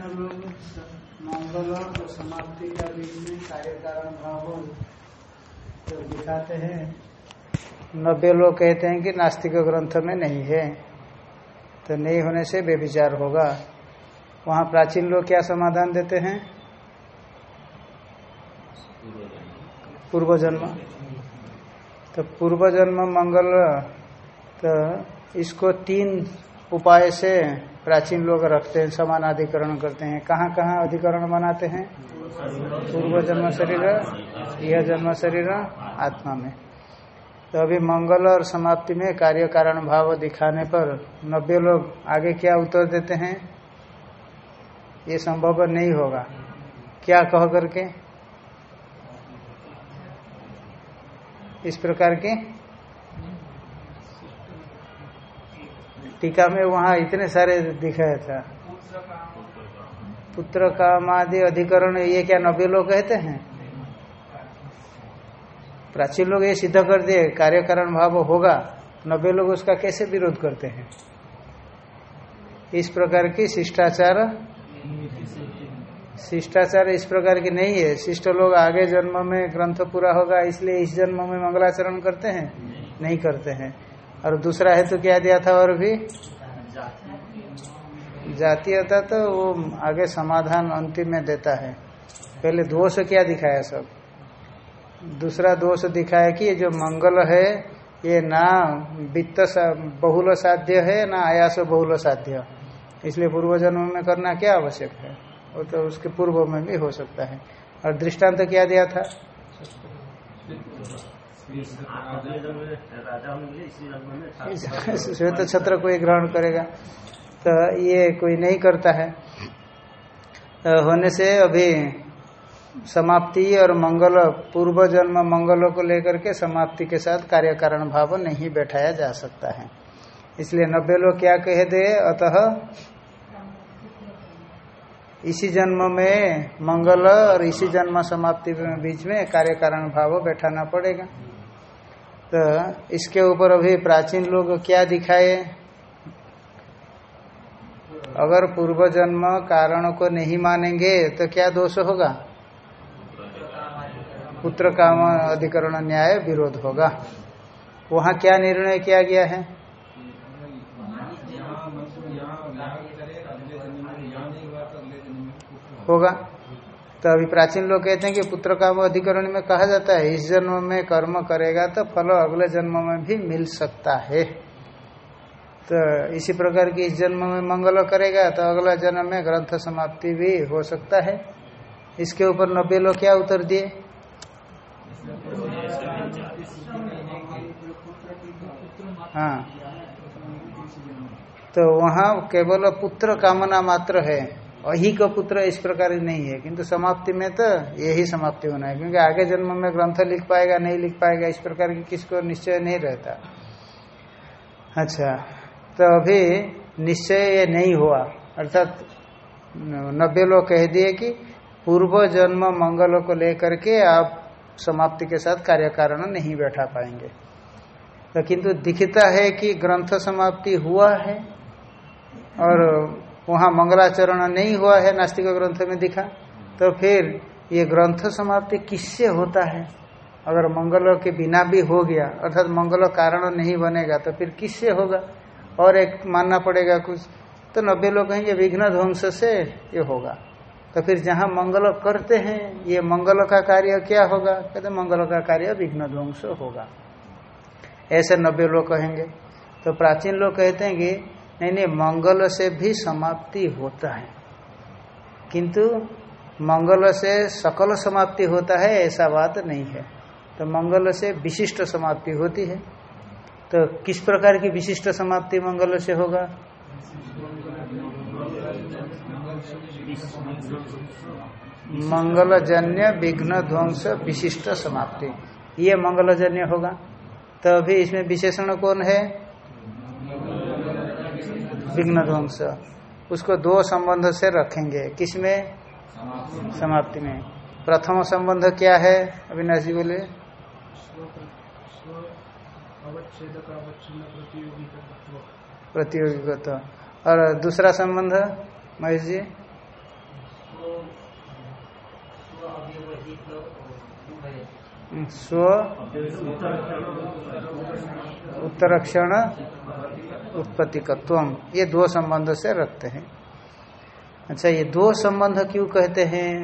जिन लोग मंगल और समाप्ति का बीच में कार्य कारण भाव तो दिखाते हैं। नब्बे लोग कहते हैं कि नास्तिक ग्रंथ में नहीं है तो नहीं होने से बेविचार होगा। वहाँ प्राचीन लोग क्या समाधान देते हैं? पूर्व जन्म तो पूर्व जन्म मंगल तो इसको तीन उपाय से प्राचीन लोग रखते हैं, समान अधिकरण करते हैं। कहाँ कहाँ अधिकरण बनाते हैं? पूर्व जन्म शरीर यह जन्म शरीर, आत्मा में। तो अभी मंगल और समाप्ति में कार्य कारण भाव दिखाने पर नब्बे लोग आगे क्या उत्तर देते हैं? ये संभव नहीं होगा। क्या कह करके? इस प्रकार के टीका में वहाँ इतने सारे दिखाया था। पुत्र काम आदि अधिकरण, ये क्या नब्बे लोग कहते हैं? प्राचीन लोग ये सिद्ध कर दिए कार्य कारण भाव होगा, नब्बे लोग उसका कैसे विरोध करते हैं? इस प्रकार की शिष्टाचार? शिष्टाचार इस प्रकार की नहीं है। शिष्ट लोग आगे जन्म में ग्रंथ पूरा होगा, इसलिए इस जन्म में मंगलाचरण करते हैं? नहीं करते हैं। और दूसरा हेतु तो क्या दिया था और भी? जातीयता तो वो आगे समाधान अंतिम में देता है। पहले दोष क्या दिखाया सब? दूसरा दोष दिखाया कि ये जो मंगल है, ये ना वित्त बहुल साध्य है, ना आयास बहुल साध्य। इसलिए पूर्व जन्म में करना क्या आवश्यक है? वो तो उसके पूर्व में भी हो सकता है। और दृष्टांत तो क्या दिया था? श्वेत छत्र कोई ग्रहण करेगा। तो ये कोई नहीं करता है। तो होने से अभी समाप्ति और मंगल, पूर्व जन्म मंगलों को लेकर के समाप्ति के साथ कार्य कारण भाव नहीं बैठाया जा सकता है। इसलिए नब्बे लोग क्या कह दे अतः इसी जन्म में मंगल और इसी जन्म समाप्ति बीच में कार्य कारण भाव बैठाना पड़ेगा। तो इसके ऊपर अभी प्राचीन लोग क्या दिखाए? अगर पूर्व जन्म कारण को नहीं मानेंगे तो क्या दोष होगा? पुत्र काम अधिकरण न्याय विरोध होगा। वहाँ क्या निर्णय किया गया है? होगा। तो अभी प्राचीन लोग कहते हैं कि पुत्र काम अधिकरण में कहा जाता है, इस जन्म में कर्म करेगा तो फल अगले जन्म में भी मिल सकता है। तो इसी प्रकार की इस जन्म में मंगल करेगा तो अगला जन्म में ग्रंथ समाप्ति भी हो सकता है। इसके ऊपर नब्बे लोग क्या उत्तर दिए? हाँ। तो वहाँ केवल पुत्र कामना मात्र है। अही का पुत्र इस प्रकार नहीं है। किंतु समाप्ति में तो यही समाप्ति होना है, क्योंकि आगे जन्म में ग्रंथ लिख पाएगा, नहीं लिख पाएगा, इस प्रकार की किसको निश्चय नहीं रहता। अच्छा तो अभी निश्चय ये नहीं हुआ। अर्थात नब्बे लोग कह दिए कि पूर्व जन्म मंगल को लेकर के आप समाप्ति के साथ कार्य कारण नहीं बैठा पाएँगे। तो किंतु दिखता है कि ग्रंथ समाप्ति हुआ है, और वहाँ मंगलाचरण नहीं हुआ है, नास्तिक ग्रंथ में दिखा। तो फिर ये ग्रंथ समाप्ति किससे होता है? अगर मंगल के बिना भी हो गया, अर्थात मंगल कारण नहीं बनेगा तो फिर किससे होगा? और एक मानना पड़ेगा कुछ। तो नब्बे लोग कहेंगे, विघ्न ध्वंस से ये होगा। तो फिर जहाँ मंगल करते हैं, ये मंगल का कार्य क्या होगा? कहते मंगल का कार्य विघ्न ध्वंस होगा। ऐसे नब्बे लोग कहेंगे। तो प्राचीन लोग कहते हैं कि नहीं नहीं, मंगल से भी समाप्ति होता है। किंतु मंगल से सकल समाप्ति होता है, ऐसा बात नहीं है। तो मंगल से विशिष्ट समाप्ति होती है। तो किस प्रकार की विशिष्ट समाप्ति मंगल से होगा? मंगलजन्य, विघ्न, ध्वंस, विशिष्ट समाप्ति। ये मंगलजन्य होगा। तो अभी इसमें विशेषण कौन है? विघ्न ध्वंस उसको दो संबंध से रखेंगे। किसमें समाप्ति में। प्रथम संबंध क्या है? अविनाश जी बोले। प्रतियोगित्व और दूसरा संबंध महेश जी? स्व उत्तरक्षण। उत्पत्तिकत्व ये दो संबंध से रखते हैं। अच्छा ये दो संबंध क्यों कहते हैं?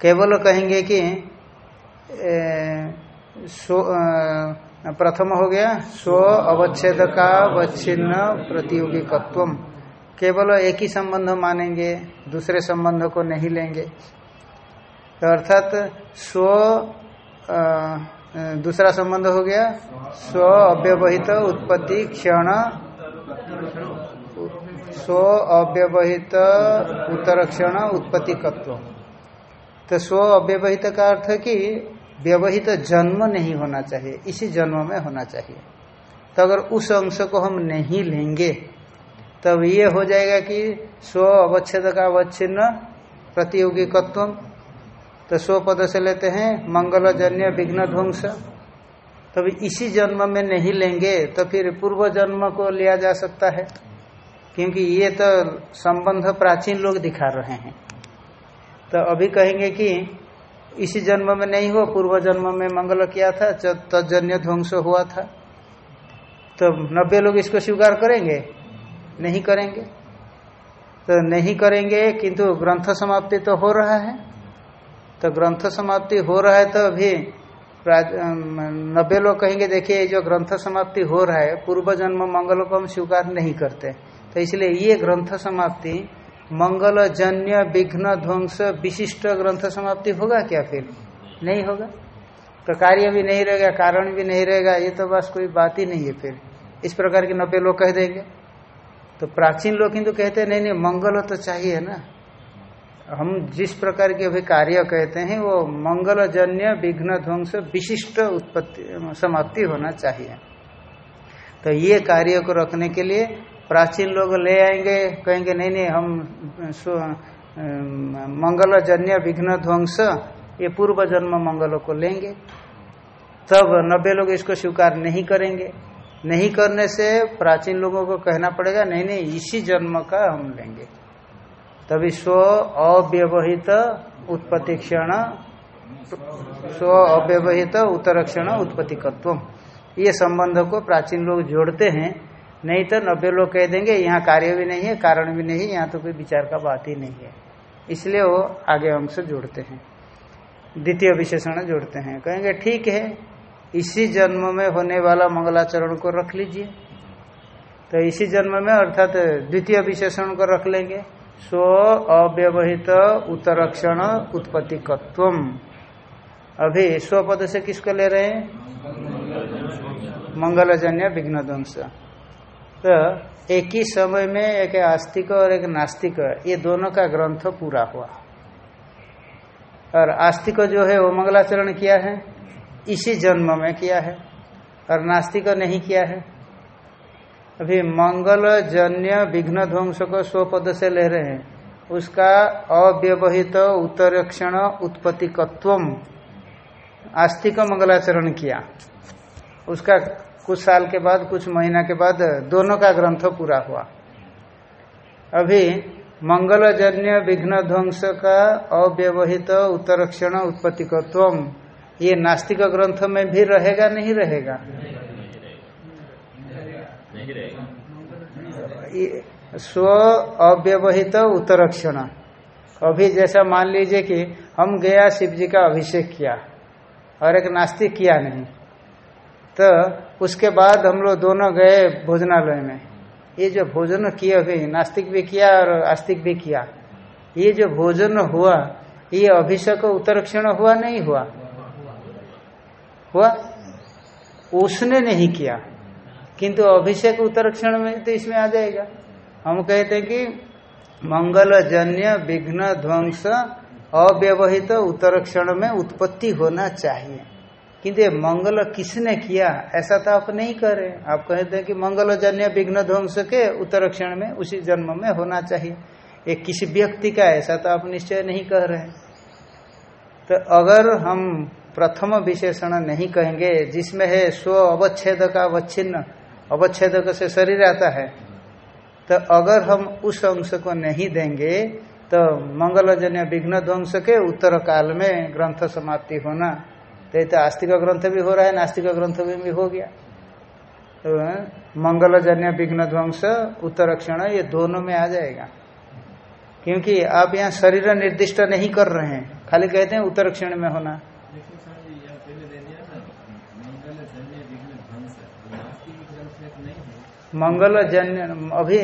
केवल कहेंगे कि प्रथम हो गया, स्व अवच्छेद का अवच्छिन्न प्रतियोगिकत्व केवल एक ही संबंध मानेंगे, दूसरे संबंध को नहीं लेंगे। तो अर्थात स्व दूसरा संबंध हो गया। स्व अव्यवहित उत्पत्ति क्षण। स्व अव्यवहित उत्तर क्षण उत्पत्ति कत्व तो स्व अव्यवहित का अर्थ कि व्यवहित जन्म नहीं होना चाहिए, इसी जन्म में होना चाहिए। तो अगर उस अंश को हम नहीं लेंगे, तब ये हो जाएगा कि स्व अवच्छेद का अवच्छिन्न प्रतियोगिकत्व तो स्व पद से लेते हैं मंगलजन्य विघ्न ध्वंस। तब इसी जन्म में नहीं लेंगे तो फिर पूर्व जन्म को लिया जा सकता है। क्योंकि ये तो संबंध प्राचीन लोग दिखा रहे हैं। तो अभी कहेंगे कि इसी जन्म में नहीं हो पूर्व जन्म में मंगल किया था तजन्य ध्वंस हुआ था। तो नब्बे लोग इसको स्वीकार करेंगे? नहीं करेंगे। तो नहीं करेंगे, किंतु ग्रंथ समाप्ति तो हो रहा है। तो ग्रंथ समाप्ति हो रहा है तो अभी नब्बे लोग कहेंगे, देखिए जो ग्रंथ समाप्ति हो रहा है, पूर्व जन्म मंगल को हम स्वीकार नहीं करते। तो इसलिए ये ग्रंथ समाप्ति मंगल जन्य विघ्न ध्वंस विशिष्ट ग्रंथ समाप्ति होगा क्या फिर? नहीं होगा। तो कार्य भी नहीं रहेगा, कारण भी नहीं रहेगा, ये तो बस कोई बात ही नहीं है फिर। इस प्रकार के नब्बे लोग कह देंगे। तो प्राचीन लोग किंतु कहते नहीं नहीं, मंगल तो चाहिए ना। हम जिस प्रकार के अभी कार्य कहते हैं, वो मंगलजन्य विघ्न ध्वंस विशिष्ट उत्पत्ति, समाप्ति होना चाहिए। तो ये कार्य को रखने के लिए प्राचीन लोग ले आएँगे, कहेंगे, नहीं नहीं, हम मंगलजन्य विघ्न ध्वंस, ये पूर्व जन्म मंगलों को लेंगे। तब नब्बे लोग इसको स्वीकार नहीं करेंगे। नहीं करने से प्राचीन लोगों को कहना पड़ेगा, नहीं नहीं, इसी जन्म का हम लेंगे। तभी स्व अव्यवहित उत्पत्ति क्षण, स्व अव्यवहित उत्तर क्षण उत्पत्तिकत्व ये संबंध को प्राचीन लोग जोड़ते हैं, नहीं तो नब्बे लोग कह देंगे, यहाँ कार्य भी नहीं है, कारण भी नहीं, यहाँ तो कोई विचार का बात ही नहीं है। इसलिए वो आगे अंश जोड़ते हैं। द्वितीय विशेषण जोड़ते हैं। कहेंगे, ठीक है, इसी जन्म में होने वाला मंगलाचरण को रख लीजिए। तो इसी जन्म में अर्थात द्वितीय विशेषण को रख लेंगे। स्व अव्यवहित उत्तरक्षण उत्पत्तिकत्व अभी स्व पद से किसको ले रहे हैं? मंगलजन्य विघ्न ध्वंस तो एक ही समय में एक आस्तिक और एक नास्तिक, ये दोनों का ग्रंथ पूरा हुआ। और आस्तिक जो है वो मंगलाचरण किया है, इसी जन्म में किया है, और नास्तिक नहीं किया है। अभी मंगल जन्य विघ्न ध्वंस को स्वपद से ले रहे हैं। उसका अव्यवहित उत्तरक्षण उत्पत्तिकत्व आस्तिक मंगलाचरण किया। उसका कुछ साल के बाद, कुछ महीना के बाद दोनों का ग्रंथ पूरा हुआ। अभी मंगलजन्य विघ्न ध्वंस का अव्यवहित उत्तरक्षण उत्पत्तिकत्व ये नास्तिक ग्रंथ में भी रहेगा, नहीं रहेगा? स्व अव्यवहित उत्तरक्षण। अभी जैसा मान लीजिए कि हम गया शिव जी का अभिषेक किया, और एक नास्तिक किया नहीं तो उसके बाद हम लोग दोनों गए भोजनालय में। ये जो भोजन किया गई नास्तिक भी किया और आस्तिक भी किया, ये जो भोजन हुआ, ये अभिषेक उत्तरक्षण हुआ नहीं हुआ? हुआ। उसने नहीं किया। किंतु अभिषेक उत्तरक्षण में तो इसमें आ जाएगा। हम कहते हैं कि मंगल जन्य विघ्न, ध्वंस, अव्यवहित तो उत्तरक्षण में उत्पत्ति होना चाहिए। किंतु मंगल किसने किया? ऐसा तो आप नहीं कर रहे। आप कहते हैं कि मंगल जन्य विघ्न, ध्वंस के उत्तरक्षण में उसी जन्म में होना चाहिए। ये किसी व्यक्ति का ऐसा तो आप निश्चय नहीं कह रहे। तो अगर हम प्रथम विशेषण नहीं कहेंगे, जिसमें है स्व अवच्छेद का अवच्छिन्न अवच्छेद से शरीर आता है। तो अगर हम उस अंश को नहीं देंगे तो मंगलजन्य विघ्न ध्वंस के उत्तर काल में ग्रंथ समाप्ति होना। तो, तो आस्तिक ग्रंथ भी हो रहा है नास्तिक ग्रंथ भी, भी हो गया। तो मंगलजन्य विघ्न ध्वंस उत्तर क्षण ये दोनों में आ जाएगा। क्योंकि आप यहाँ शरीर निर्दिष्ट नहीं कर रहे हैं खाली कहते हैं उत्तर क्षण में होना। मंगलजन्य, अभी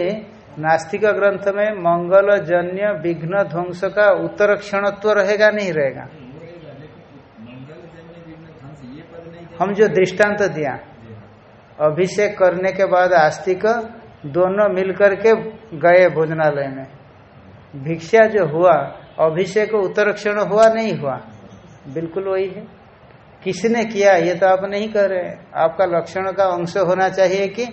नास्तिक ग्रंथ में मंगल जन्य विघ्न ध्वंस का उत्तर क्षणत्व रहेगा, नहीं रहेगा? हम जो दृष्टांत दिया, अभिषेक करने के बाद आस्तिक दोनों मिलकर के गए भोजनालय में। भिक्षा जो हुआ, अभिषेक उत्तर क्षण हुआ, नहीं हुआ। बिल्कुल वही है। किसने किया, ये तो आप नहीं कह रहे आपका लक्षण का अंश होना चाहिए कि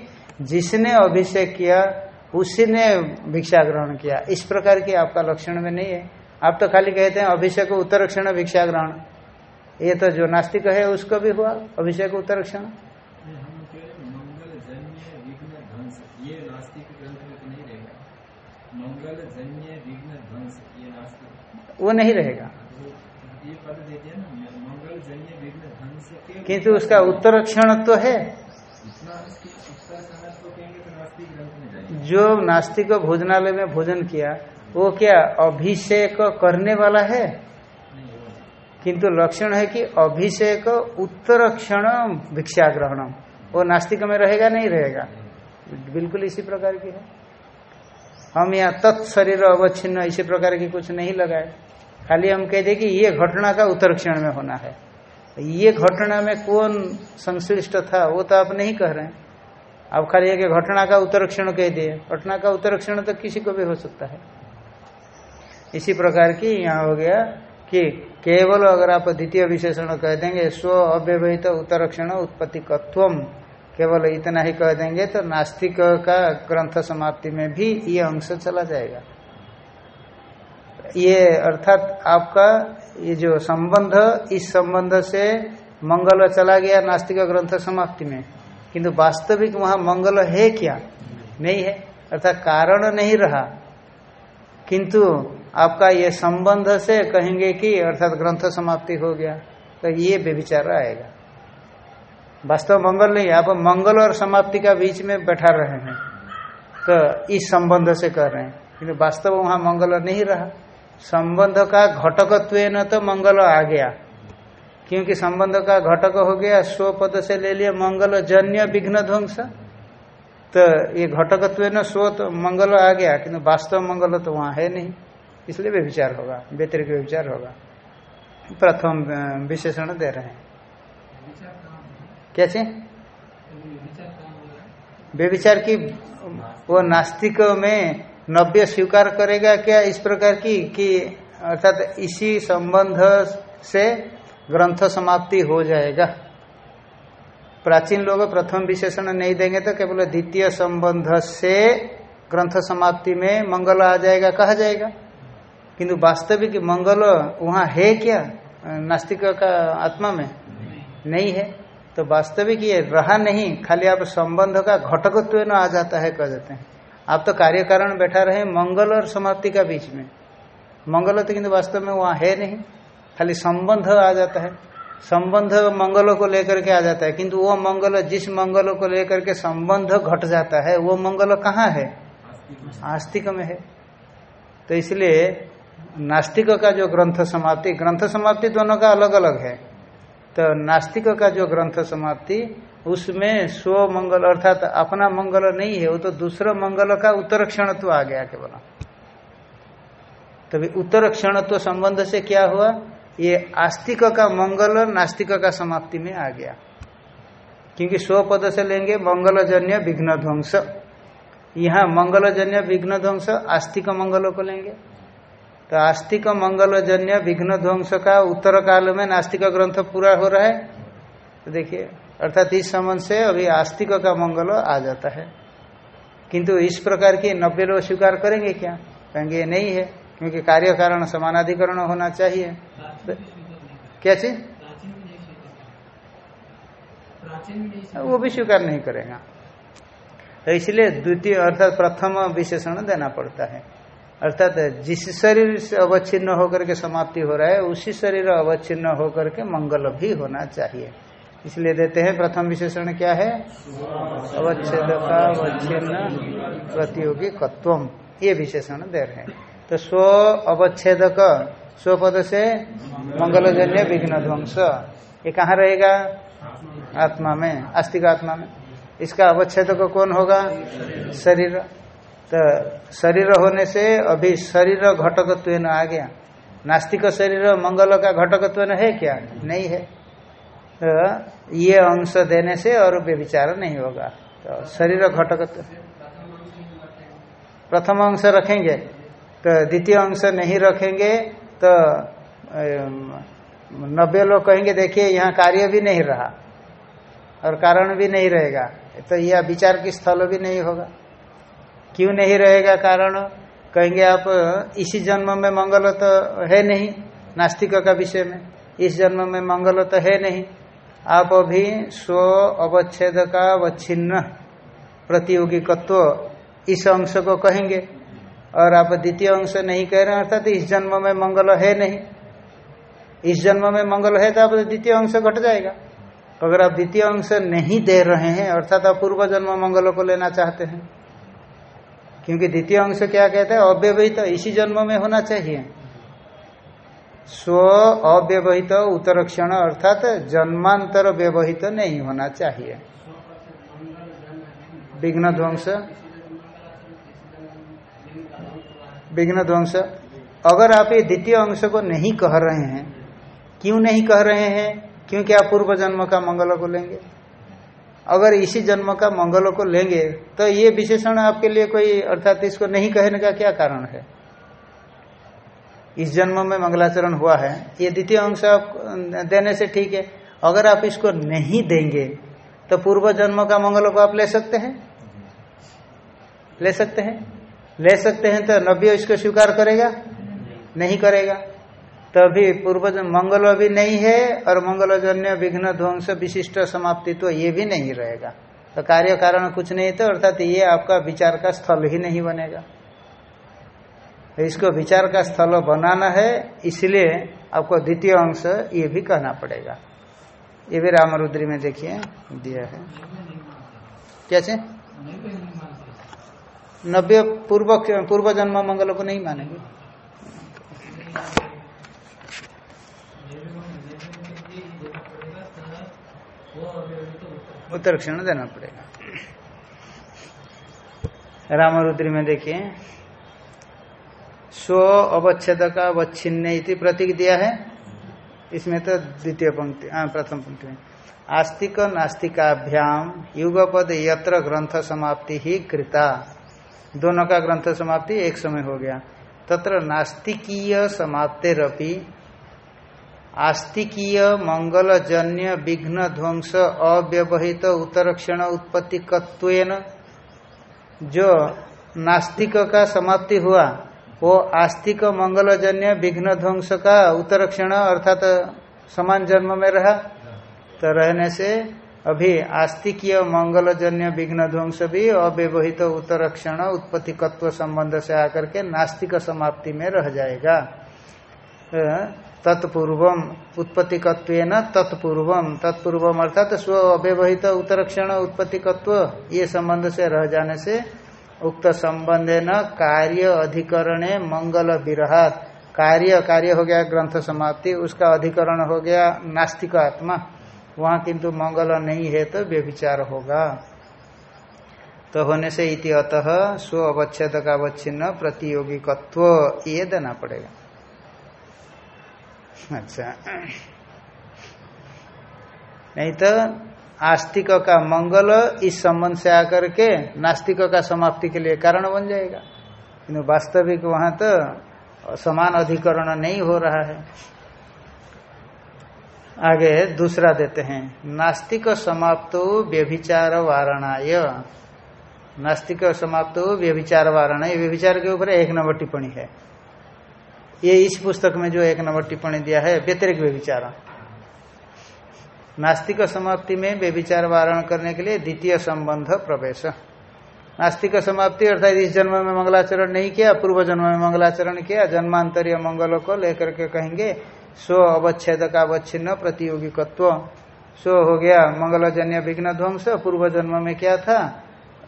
जिसने अभिषेक किया उसी ने भिक्षा ग्रहण किया। इस प्रकार की आपका लक्षण में नहीं है। आप तो खाली कहते हैं अभिषेक उत्तर क्षण भिक्षा ग्रहण। ये तो जो नास्तिक है उसको भी हुआ अभिषेक उत्तर क्षण? वो नहीं रहेगा। किंतु उसका उत्तर क्षण तो है। जो नास्तिक भोजनालय में भोजन किया, वो क्या अभिषेक करने वाला है? किंतु लक्षण है कि अभिषेक उत्तर क्षण भिक्षा ग्रहण वो नास्तिक में रहेगा, नहीं रहेगा? बिल्कुल इसी प्रकार की है। हम यहाँ तत्शरीर अवच्छिन्न, इसी प्रकार की कुछ नहीं लगाए। खाली हम कह दे कि ये घटना का उत्तर क्षण में होना है। ये घटना में कौन संश्लिष्ट था, वो तो आप नहीं कह रहे हैं। आप खाली एक घटना का उत्तर क्षण कह दिए। घटना का उत्तर क्षण तो किसी को भी हो सकता है। इसी प्रकार की यहाँ हो गया कि केवल अगर आप द्वितीय विशेषण कह देंगे, स्व अव्यवहित क्षण उत्पत्ति कत्वम केवल इतना ही कह देंगे तो नास्तिक का ग्रंथ समाप्ति में भी ये अंश चला जाएगा। ये अर्थात आपका ये जो संबंध, इस संबंध से मंगल चला गया नास्तिक ग्रंथ समाप्ति में। किंतु वास्तविक वहाँ मंगल है क्या? नहीं है। अर्थात कारण नहीं रहा। किंतु आपका ये संबंध से कहेंगे कि अर्थात ग्रंथ समाप्ति हो गया तो ये बेविचार आएगा। वास्तव मंगल नहीं, आप मंगल और समाप्ति का बीच में बैठा रहे हैं तो इस संबंध से कर रहे हैं। किंतु वास्तव वहाँ मंगल नहीं रहा। संबंध का घटकत्व न तो मंगल आ गया। क्योंकि संबंध का घटक हो गया स्व पद से ले लिया, मंगल, जन्य, विघ्न, ध्वंस। तो ये घटकत्व न स्व तो मंगल आ गया, किंतु वास्तव मंगल तो वहाँ है नहीं। इसलिए वे विचार होगा व्यतिरिक विचार होगा। प्रथम विशेषण दे रहे हैं। कैसे? व्यविचार की, वो नास्तिक में नव्य स्वीकार करेगा क्या इस प्रकार की, कि अर्थात इसी संबंध से ग्रंथ समाप्ति हो जाएगा। प्राचीन लोग प्रथम विशेषण नहीं देंगे तो केवल द्वितीय संबंध से ग्रंथ समाप्ति में मंगल आ जाएगा, कहा जाएगा? किंतु वास्तविक मंगल वहाँ है क्या? नास्तिक का आत्मा में? नहीं है। तो वास्तविक ये रहा नहीं, खाली आप संबंध का घटकत्व न आ जाता है कह देते हैं। आप तो कार्य कारण बैठा रहे मंगल और समाप्ति का बीच में। मंगल तो किंतु वास्तव में वहाँ है नहीं। खाली संबंध आ जाता है। संबंध मंगलों को लेकर के आ जाता है, किंतु वो मंगल, जिस मंगल को लेकर के संबंध घट जाता है, वो मंगल कहाँ है? आस्तिक में है। तो इसलिए नास्तिक का जो ग्रंथ समाप्ति ग्रंथ समाप्ति दोनों का अलग अलग है। तो नास्तिक का जो ग्रंथ समाप्ति, उसमें स्व मंगल अर्थात अपना मंगल नहीं है, वो तो दूसरा मंगल का उत्तर क्षणत्व आ गया केवल। तभी उत्तर क्षणत्व संबंध से क्या हुआ? ये आस्तिक का मंगल नास्तिक का समाप्ति में आ गया। क्योंकि स्व पद से लेंगे मंगलजन्य विघ्न ध्वंस। यहाँ मंगलजन्य विघ्न ध्वंस आस्तिक मंगलों को लेंगे। तो आस्तिक मंगलजन्य विघ्न ध्वंस का उत्तर काल में नास्तिक ग्रंथ पूरा हो रहा है। तो देखिए, अर्थात इस संबंध से अभी आस्तिक का मंगल आ जाता है। किंतु इस प्रकार के नब्बे लोग स्वीकार करेंगे क्या? कहेंगे नहीं है, क्योंकि कार्य कारण समानाधिकरण होना चाहिए। क्या चीज़? वो भी स्वीकार नहीं करेगा। तो इसलिए द्वितीय अर्थात प्रथम विशेषण देना पड़ता है। अर्थात जिस शरीर से अवच्छिन्न होकर के समाप्ति हो रहा है उसी शरीर अवच्छिन्न होकर के मंगल भी होना चाहिए। इसलिए देते हैं प्रथम विशेषण क्या है? अवच्छेद का अवच्छिन्न प्रतियोगी कत्वम। ये विशेषण दे रहे हैं। तो स्व अवच्छेद स्व पद से मंगलजन्य विघ्न ध्वंस। ये कहाँ रहेगा? आत्मा में, आस्तिक आत्मा में। इसका अवच्छेद को कौन होगा? शरीर। तो शरीर होने से अभी शरीर घटकत्व आ गया। नास्तिक शरीर मंगल का घटकत्व है क्या? नहीं है। तो ये अंश देने से और व्यभिचार नहीं होगा। तो शरीर घटकत्व। प्रथम अंश रखेंगे। तो द्वितीय अंश नहीं रखेंगे तो नब्बे लोग कहेंगे, देखिए, यहाँ कार्य भी नहीं रहा और कारण भी नहीं रहेगा। तो यह विचार की स्थल भी नहीं होगा। क्यों नहीं रहेगा कारण? कहेंगे, आप इसी जन्म में मंगल तो है नहीं नास्तिक का विषय में। इस जन्म में मंगल तो है नहीं। आप अभी स्व अवच्छेद का अवच्छिन्न प्रतियोगिकत्व इस अंश को कहेंगे और आप द्वितीय अंश नहीं कह रहे अर्थात इस जन्म में मंगल है नहीं। इस जन्म में मंगल है तो आप द्वितीय अंश घट जाएगा। अगर आप द्वितीय अंश नहीं दे रहे हैं, अर्थात आप पूर्व जन्म मंगल को लेना चाहते हैं, क्योंकि द्वितीय अंश क्या कहते हैं? अव्यवहित, इसी जन्म में होना चाहिए। स्व अव्यवहित, उत्तरक्षण, अर्थात जन्मांतर व्यवहित नहीं होना चाहिए। विघ्न ध्वंस। विघ्न ध्वंस। अगर आप ये द्वितीय अंश को नहीं कह रहे हैं क्यों नहीं कह रहे हैं? क्योंकि आप पूर्व जन्म का मंगल को लेंगे। अगर इसी जन्म का मंगल को लेंगे तो ये विशेषण आपके लिए कोई, अर्थात इसको नहीं कहने का क्या कारण है? इस जन्म में मंगलाचरण हुआ है, ये द्वितीय अंश आप, देने से ठीक है। अगर आप इसको नहीं देंगे तो पूर्व जन्म का मंगल को आप ले सकते हैं? ले सकते हैं? ले सकते हैं तो नव्य इसको स्वीकार करेगा? नहीं करेगा। तो अभी पूर्व मंगल भी नहीं है और मंगलजन्य विघ्न ध्वंस विशिष्ट समाप्ति तो ये भी नहीं रहेगा। तो कार्य कारण कुछ नहीं तो अर्थात ये आपका विचार का स्थल ही नहीं बनेगा। तो इसको विचार का स्थल बनाना है, इसलिए आपको द्वितीय अंश ये भी कहना पड़ेगा। ये भी रामरुद्री में देखिए, दिया है। कैसे नब्बे पूर्व पूर्व जन्म मंगल को नहीं मानेंगे। उत्तरक्षण देना पड़ेगा। रामरुद्री में देखिए। स्व अवच्छेद का अवच्छिन्न प्रतीक दिया है। इसमें तो द्वितीय पंक्ति प्रथम पंक्ति में। आस्तिक नास्तिकाभ्याम युगपद यत्र ग्रंथ समाप्ति ही कृता। दोनों का ग्रंथ समाप्ति एक समय हो गया। तत्र नास्तिकीय समाप्तेरपि आस्तिकीय, मंगलजन्य, विघ्न, ध्वंस, अव्यवहित, उत्तरक्षण उत्पत्ति जो नास्तिक का समाप्ति हुआ, वो आस्तिक, मंगलजन्य, विघ्न, ध्वंस का उत्तरक्षण अर्थात समान जन्म में रहा। तो रहने से अभी आस्तिकीय, मंगलजन्य, विघ्न, ध्वंस भी अव्यवहित, उत्तरक्षण, उत्पत्तिकत्व संबंध से आकर के नास्तिक समाप्ति में रह जाएगा। तत्पूर्वम उत्पत्तिकत्व तत्पूर्वम। तत्पूर्वम अर्थात स्व अव्यवहित उत्तरक्षण उत्पत्तिकत्व, ये संबंध से रह जाने से उक्त संबंध न कार्य अधिकरण मंगल विरहात। कार्य कार्य हो गया ग्रंथ समाप्ति, उसका अधिकरण हो गया नास्तिक आत्मा। वहाँ किंतु मंगल नहीं है तो व्यभिचार होगा। तो होने से इति अतः स्व अवच्छेद का अवच्छिन्न प्रतियोगिकत्व ये देना पड़ेगा। अच्छा। नहीं तो आस्तिक का मंगल इस संबंध से आकर के नास्तिक का समाप्ति के लिए कारण बन जाएगा। किन्तु वास्तविक वहाँ तो समान अधिकरण नहीं हो रहा है। आगे दूसरा देते हैं। नास्तिक समाप्तो व्यभिचार वारणाय। नास्तिक समाप्त व्यभिचार वारणा व्यभिचार के ऊपर एक नंबर टिप्पणी है। ये इस पुस्तक में जो एक नंबर टिप्पणी दिया है, व्यतिरिक व्यभिचार। नास्तिक समाप्ति में व्यभिचार वारण करने के लिए द्वितीय संबंध प्रवेश। नास्तिक समाप्ति अर्थात इस जन्म में मंगलाचरण नहीं किया, पूर्व जन्म में मंगलाचरण किया, जन्मांतरीय मंगलों को लेकर के कहेंगे स्व अवच्छेद का अवच्छिन्न प्रतियोगिकत्व। स्व हो गया मंगलजन्य विघ्न ध्वंस, पूर्व जन्म में क्या था?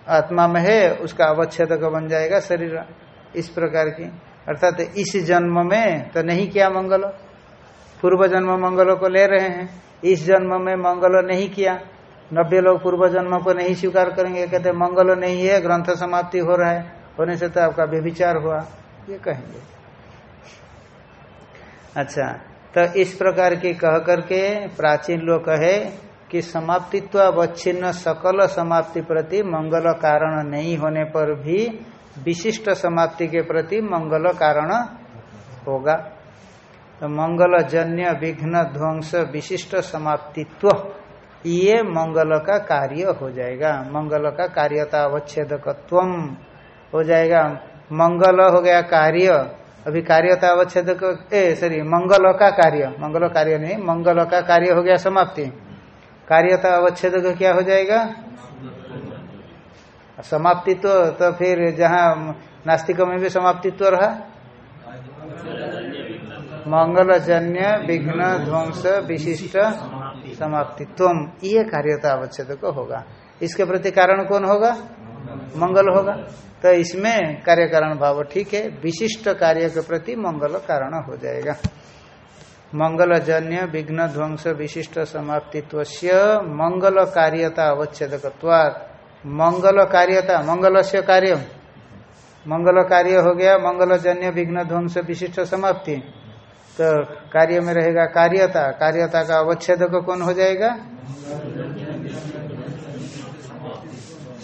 आत्मा में है, उसका अवच्छेद बन जाएगा शरीर। इस प्रकार की अर्थात इस जन्म में तो नहीं किया मंगल। पूर्व जन्म मंगलों को ले रहे हैं। इस जन्म में मंगल नहीं किया। नब्बे लोग पूर्व जन्म को नहीं स्वीकार करेंगे। कहते, मंगल नहीं है, ग्रंथ समाप्ति हो रहा है। होने से तो आपका व्यभिचार हुआ। ये कहेंगे। अच्छा तो इस प्रकार की कह करके प्राचीन लोग कहे कि समाप्तित्व अवच्छिन्न सकल समाप्ति प्रति मंगल कारण नहीं होने पर भी विशिष्ट समाप्ति के प्रति मंगल कारण होगा। तो मंगल जन्य विघ्न, ध्वंस, विशिष्ट समाप्तित्व, ये मंगल का कार्य हो जाएगा। मंगल का कार्यता अवच्छेदकत्व हो जाएगा। मंगल हो गया कार्य। अभी कार्यता अवच्छेद सॉरी मंगल का कार्य। मंगल कार्य नहीं, मंगल का कार्य हो गया समाप्ति। कार्यता अवच्छेद क्या हो जाएगा? समाप्तित्व तो, तो फिर जहाँ नास्तिक में भी समाप्तित्व रहा? मंगलजन्य विघ्न ध्वंस विशिष्ट समाप्तित्व ये कार्यता अवच्छेद को होगा। इसके प्रति कारण कौन होगा? मंगल होगा। तो इसमें कार्य कारण भाव ठीक है विशिष्ट कार्य के प्रति मंगल कारण हो जाएगा। मंगलजन्य विघ्न ध्वंस विशिष्ट समाप्तित्व मंगल कार्यता अवच्छेद मंगल कार्यता मंगल से कार्य। मंगल कार्य हो गया, मंगलजन्य विघ्न ध्वंस विशिष्ट समाप्ति। तो कार्य में रहेगा कार्यता। कार्यता का अवच्छेद को कौन हो जाएगा?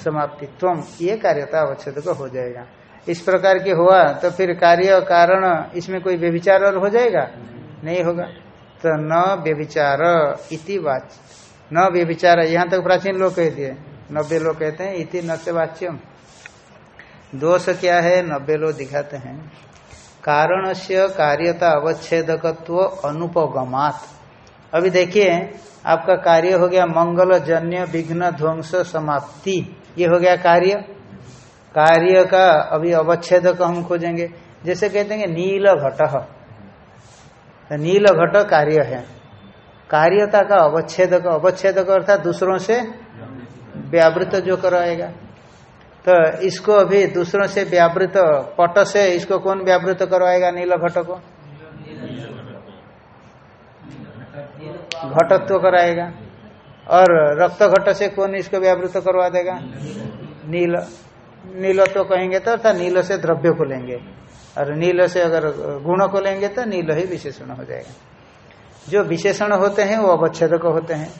समाप्ति। तुम ये कार्यता अवच्छेद को हो जाएगा। इस प्रकार की हुआ तो फिर कार्य कारण, इसमें कोई व्यभिचार और हो जाएगा? नहीं होगा। तो न व्यभिचार इति वाच। न व्यभिचार यहाँ तक प्राचीन लोग कहते हैं नब्बे लोग कहते हैं, इति न से वाच्यम दोष क्या है? नब्बे लोग दिखाते हैं। कारण से कार्यता अवच्छेदकत्व अनुपगमात। अभी देखिए, आपका कार्य हो गया मंगल, जन्य, विघ्न, ध्वंस, समाप्ति। ये हो गया कार्य। कार्य का अभी अवच्छेदक हम खोजेंगे। जैसे कहते हैं नील घट। तो नील घट कार्य है। कार्यता का अवच्छेदक अवच्छेदक अर्थात दूसरों से व्यावृत जो कराएगा तो इसको अभी दूसरों से व्यावृत, पट से इसको कौन व्यावृत करवाएगा नील घट को? घटत्व कराएगा। और रक्त घट से कौन इसको व्यावृत करवा देगा? नील। नील तो कहेंगे तो अर्थात नील से द्रव्य को लेंगे और नील से अगर गुण को लेंगे तो नील ही विशेषण हो जाएगा। जो विशेषण होते हैं वो अवच्छेद होते हैं।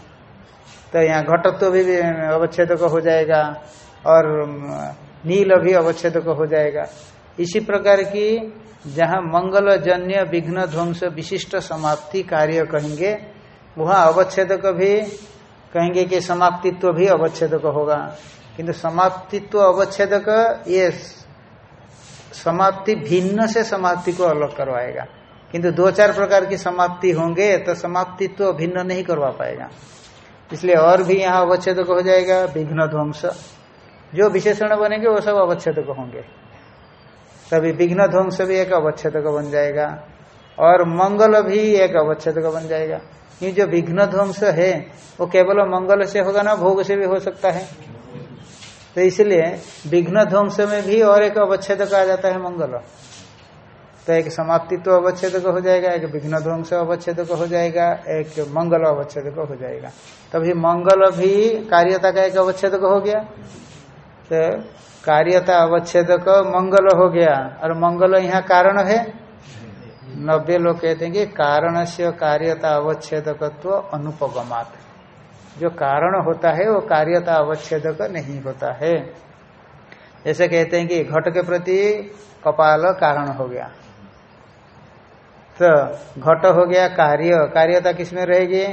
तो यहाँ घटत्व भी अवच्छेद हो जाएगा और नील भी अवच्छेद हो जाएगा। इसी प्रकार की जहाँ मंगल जन्य विघ्न ध्वंस विशिष्ट समाप्ति कार्य कहेंगे, वहाँ अवच्छेद भी कहेंगे कि समाप्तित्व भी अवच्छेद होगा। किंतु समाप्तित्व अवच्छेद ये समाप्ति भिन्न से समाप्ति को अलग करवाएगा। किंतु दो चार प्रकार की समाप्ति होंगे तो समाप्तित्व भिन्न नहीं करवा पाएगा। इसलिए और भी यहाँ अवच्छेद हो जाएगा, विघ्न ध्वंस। जो विशेषण बनेंगे, वो सब अवच्छेद होंगे। तभी विघ्न ध्वंस भी एक अवच्छेद बन जाएगा, और मंगल भी एक अवच्छेद बन जाएगा। ये जो विघ्न ध्वंस है, वो केवल मंगल से होगा ना, भोग से भी हो सकता है। तो इसलिए विघ्न ध्वंस में भी और एक अवच्छेद आ जाता है मंगल। तो एक समाप्ति तो अवच्छेद हो जाएगा, एक विघ्न ध्वंस अवच्छेद हो जाएगा, एक मंगल अवच्छेद हो जाएगा। तभी मंगल भी कार्यता का एक अवच्छेद हो गया। तो कार्यता अवच्छेद मंगल हो गया, और मंगल यहाँ कारण है? नब्बे लोग कहते हैं कि कारण से कार्यता अवच्छेदकत्व अनुपगमात। जो कारण होता है, वो कार्यता अवच्छेदक नहीं होता है। जैसे कहते हैं कि घट के प्रति कपाल कारण हो गया। तो घट हो गया कार्य। कार्यता किसमें रहेगी?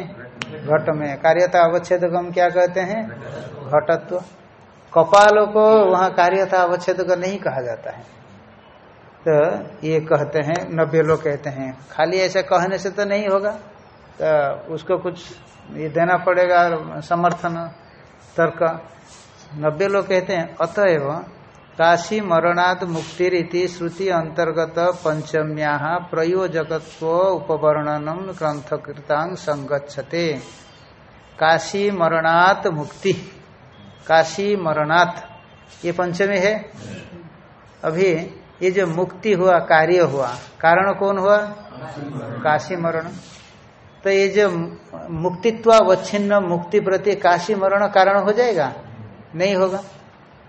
घट में। कार्यता अवच्छेदक हम क्या कहते हैं? घटत्व। कपालों को वहाँ कार्यता अवच्छेद नहीं कहा जाता है। तो ये कहते हैं, नब्बे लोग कहते हैं, खाली ऐसा कहने से तो नहीं होगा। तो उसको कुछ ये देना पड़ेगा समर्थन, तर्क। नब्बे लोग कहते हैं, अतएव काशी मरणाद मुक्ति श्रुति अंतर्गत पंचम्या प्रयोजकत्व उपवर्णनम ग्रंथकृतांग संगच्छते। काशी मरणात मुक्ति। काशी मरणात। ये पंचमी है? अभी ये जो मुक्ति हुआ, कार्य हुआ, कारण कौन हुआ? काशी मरण। तो ये जो मुक्तित्वावच्छिन्न मुक्ति प्रति काशी मरण कारण हो जाएगा? नहीं होगा।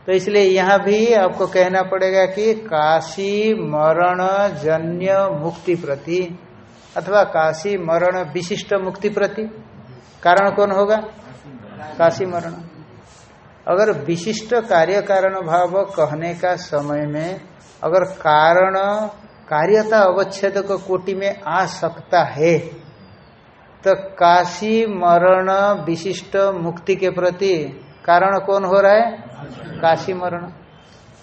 तो इसलिए यहाँ भी आपको कहना पड़ेगा कि काशी मरण जन्य मुक्ति प्रति अथवा काशी मरण विशिष्ट मुक्ति प्रति। कारण कौन होगा? काशी मरण। अगर विशिष्ट कार्य कारण भाव कहने का समय में अगर कारण कार्यता अवच्छेद को कोटि में आ सकता है तो काशी मरण विशिष्ट मुक्ति के प्रति कारण कौन हो रहा है? काशी मरण।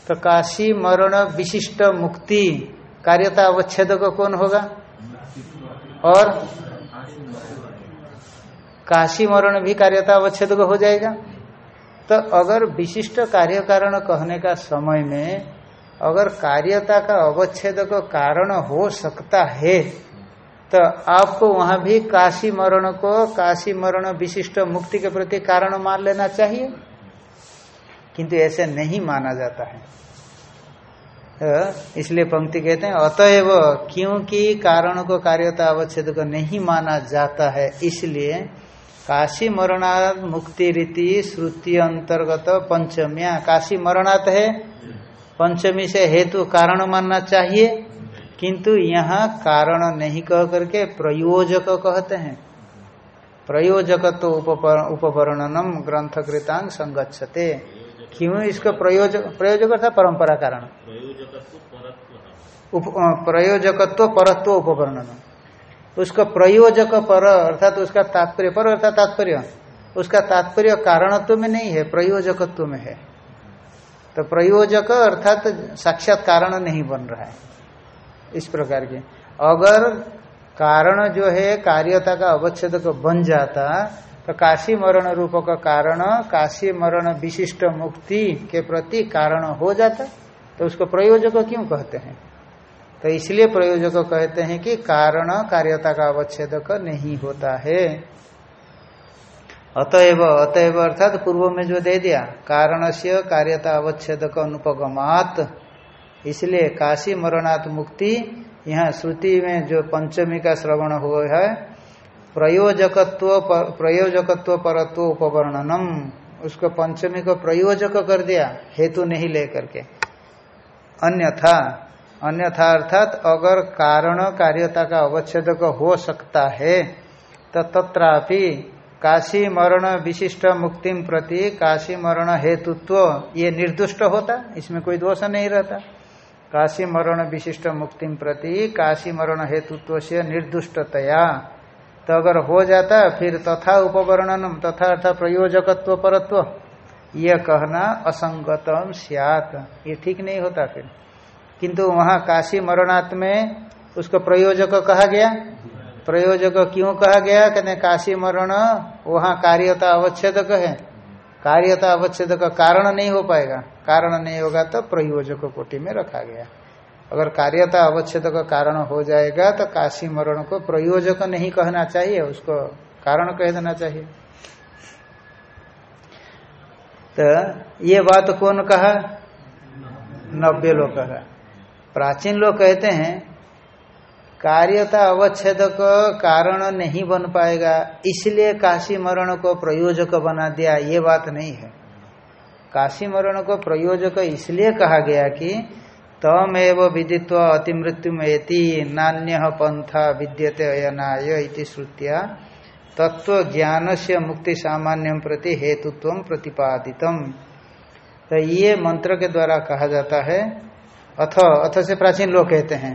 तो काशी मरण विशिष्ट मुक्ति कार्यता अवच्छेद को कौन होगा? और काशी मरण भी कार्यता अवच्छेद हो जाएगा। तो अगर विशिष्ट कार्य कारण कहने का समय में अगर कार्यता का अवच्छेद को कारण हो सकता है तो आपको वहाँ भी काशी मरण को, काशी मरण विशिष्ट मुक्ति के प्रति कारण मान लेना चाहिए। किंतु ऐसे नहीं माना जाता है। तो इसलिए पंक्ति कहते हैं, अतएव क्योंकि कारण को, कार्यता अवच्छेद को नहीं माना जाता है, इसलिए काशी मरणात मुक्ति रीति श्रुति अंतर्गत पंचमिया। काशी मरणात है, पंचमी से हेतु कारण मानना चाहिए, किंतु यहाँ कारण नहीं कह करके प्रयोजक कहते हैं। प्रयोजकत्व उपवर्णनम ग्रंथकृतांग संगच्छते। क्यों इसका प्रयोजक प्रयोजक था परंपरा कारण? प्रयोजकत्व परत्व उपवर्णन। उसका प्रयोजक पर अर्थात तो उसका तात्पर्य पर अर्थात तात्पर्य। उसका तात्पर्य कारणत्व में नहीं है प्रयोजकत्व में है। तो प्रयोजक अर्थात साक्षात कारण नहीं बन रहा है। इस प्रकार के। अगर कारण जो है कार्यता का अवच्छेद बन जाता तो काशी मरण रूप का कारण, काशी मरण विशिष्ट मुक्ति के प्रति कारण हो जाता तो उसको प्रयोजक क्यों कहते हैं? तो इसलिए प्रयोजक कहते हैं कि कारण कार्यता का अवच्छेद नहीं होता है। अतएव अतएव अर्थात पूर्व में जो दे दिया, कारण से कार्यता अवच्छेद अनुपगमात, इसलिए काशी मरणात् मुक्ति, यहाँ श्रुति में जो पंचमी का श्रवण हुआ है प्रयोजकत्व पर, प्रयोजकत्व परत्व उपवर्णनम। उसको पंचमी को प्रयोजक कर दिया हेतु नहीं लेकर के। अन्यथा अन्यथा अर्थात अगर कारण कार्यता का अवच्छेद हो सकता है तो तत्रापि काशी मरण विशिष्ट मुक्ति प्रति काशी मरण हेतुत्व ये निर्दुष्ट होता इसमें कोई दोष नहीं रहता। काशी मरण विशिष्ट मुक्ति प्रति काशी मरण हेतुत्व से निर्दुष्टतया तो अगर हो जाता फिर तथा उपवर्णनम तथा अर्थात प्रयोजकत्व परत्व। यह कहना असंगतम सियात। ये ठीक नहीं होता फिर। किंतु वहाँ काशी मरणात् में उसको प्रयोजक कहा गया। प्रयोजक क्यों कहा गया? कहते काशी मरण वहाँ कार्यता अवच्छेदक है। कार्यता अवच्छेद का कारण नहीं हो पाएगा। कारण नहीं होगा तो प्रयोजक कोटि में रखा गया। अगर कार्यता अवच्छेद का कारण हो जाएगा तो काशी मरण को प्रयोजक नहीं कहना चाहिए, उसको कारण कह देना चाहिए। तो ये बात कौन कहा? नब्बे लोग कहा प्राचीन लोग कहते हैं, कार्यता अवच्छेद का कारण नहीं बन पाएगा, इसलिए काशी मरण को प्रयोजक बना दिया, ये बात नहीं है। काशी मरण को प्रयोजक इसलिए कहा गया कि तम एव विदित्व अतिमृत्यु में नान्य पंथा विद्यते अयनाय श्रुतिया तत्व ज्ञान से मुक्ति सामान्य प्रति हेतुत्व प्रतिपादितम। तो ये मंत्र के द्वारा कहा जाता है, अथ अथ से प्राचीन लोग कहते हैं।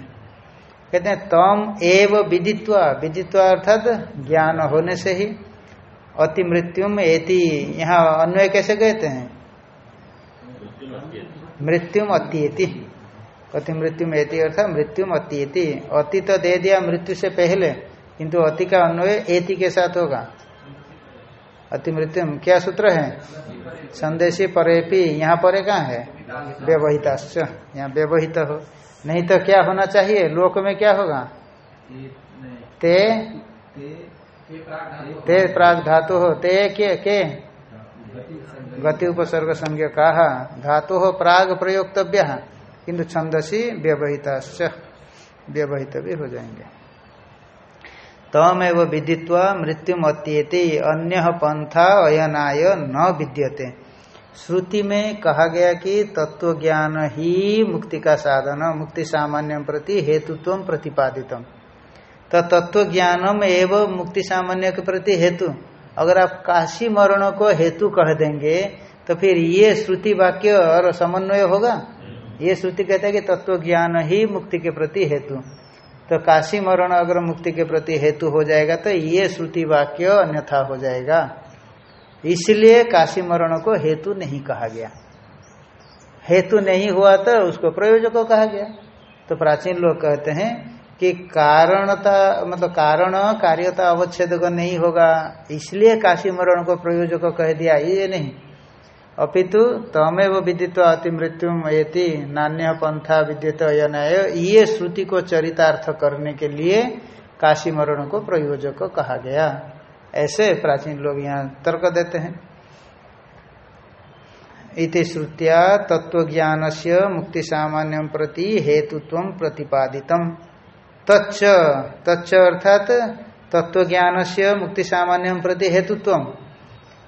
कहते हैं, तम एव विदित्वा विदित्वा अर्थात ज्ञान होने से ही अति मृत्युम एति, यहाँ अन्वय कैसे कहते हैं? मृत्युम अत्येति। अति मृत्यु में एति अर्थात मृत्युम अत्येति अति तो दे दिया मृत्यु से पहले, किंतु अति का अन्वय एति के साथ होगा। अति मृत्यु क्या सूत्र है? संदेशी परेपी, यहाँ परे कहाँ है? व्यवहिता यहाँ व्यवहित हो। नहीं तो क्या होना चाहिए? लोक में क्या होगा? ते ते प्राग धातु हो। ते के के? गति उपसर्ग संज्ञ कहा। धातु हो प्राग प्रयोक्तव्य। किंतु छंदसी व्यवहित व्यवहित भी हो जाएँगे। तमेव विदित्वा मृत्यु मत्येति अन्य पंथा अयनाय न विद्यते। श्रुति में कहा गया कि तत्व ज्ञान ही मुक्ति का साधन, मुक्ति सामान्य प्रति हेतुत्व प्रतिपादितम। तो तत्व ज्ञानम एवं मुक्ति सामान्य के प्रति हेतु। अगर आप काशी मरण को हेतु कह देंगे तो फिर ये श्रुति वाक्य और समन्वय होगा? ये श्रुति कहता है कि तत्व ज्ञान ही मुक्ति के प्रति हेतु। तो काशी मरण अगर मुक्ति के प्रति हेतु हो जाएगा तो ये श्रुति वाक्य अन्यथा हो जाएगा। इसलिए काशी मरण को हेतु नहीं कहा गया। हेतु नहीं हुआ तो उसको प्रयोजक कहा गया। तो प्राचीन लोग कहते हैं कि कारणता मतलब कारण, कार्यता अवच्छेद नहीं होगा। इसलिए काशी मरण को प्रयोजक कह दिया, ये नहीं। अपितु तमेव विदित अति मृत्यु नान्य पंथा विद्युत अयनाय। ये श्रुति को चरितार्थ करने के लिए काशी मरण को प्रयोजक कहा गया। ऐसे प्राचीन लोग यहाँ तर्क देते हैं। इति श्रुतिया तत्व ज्ञान से मुक्ति सामान्य प्रति हेतुत्व प्रतिपादितम। तच्च तच्च अर्थात तत्व ज्ञान से मुक्ति सामान्य प्रति हेतुत्व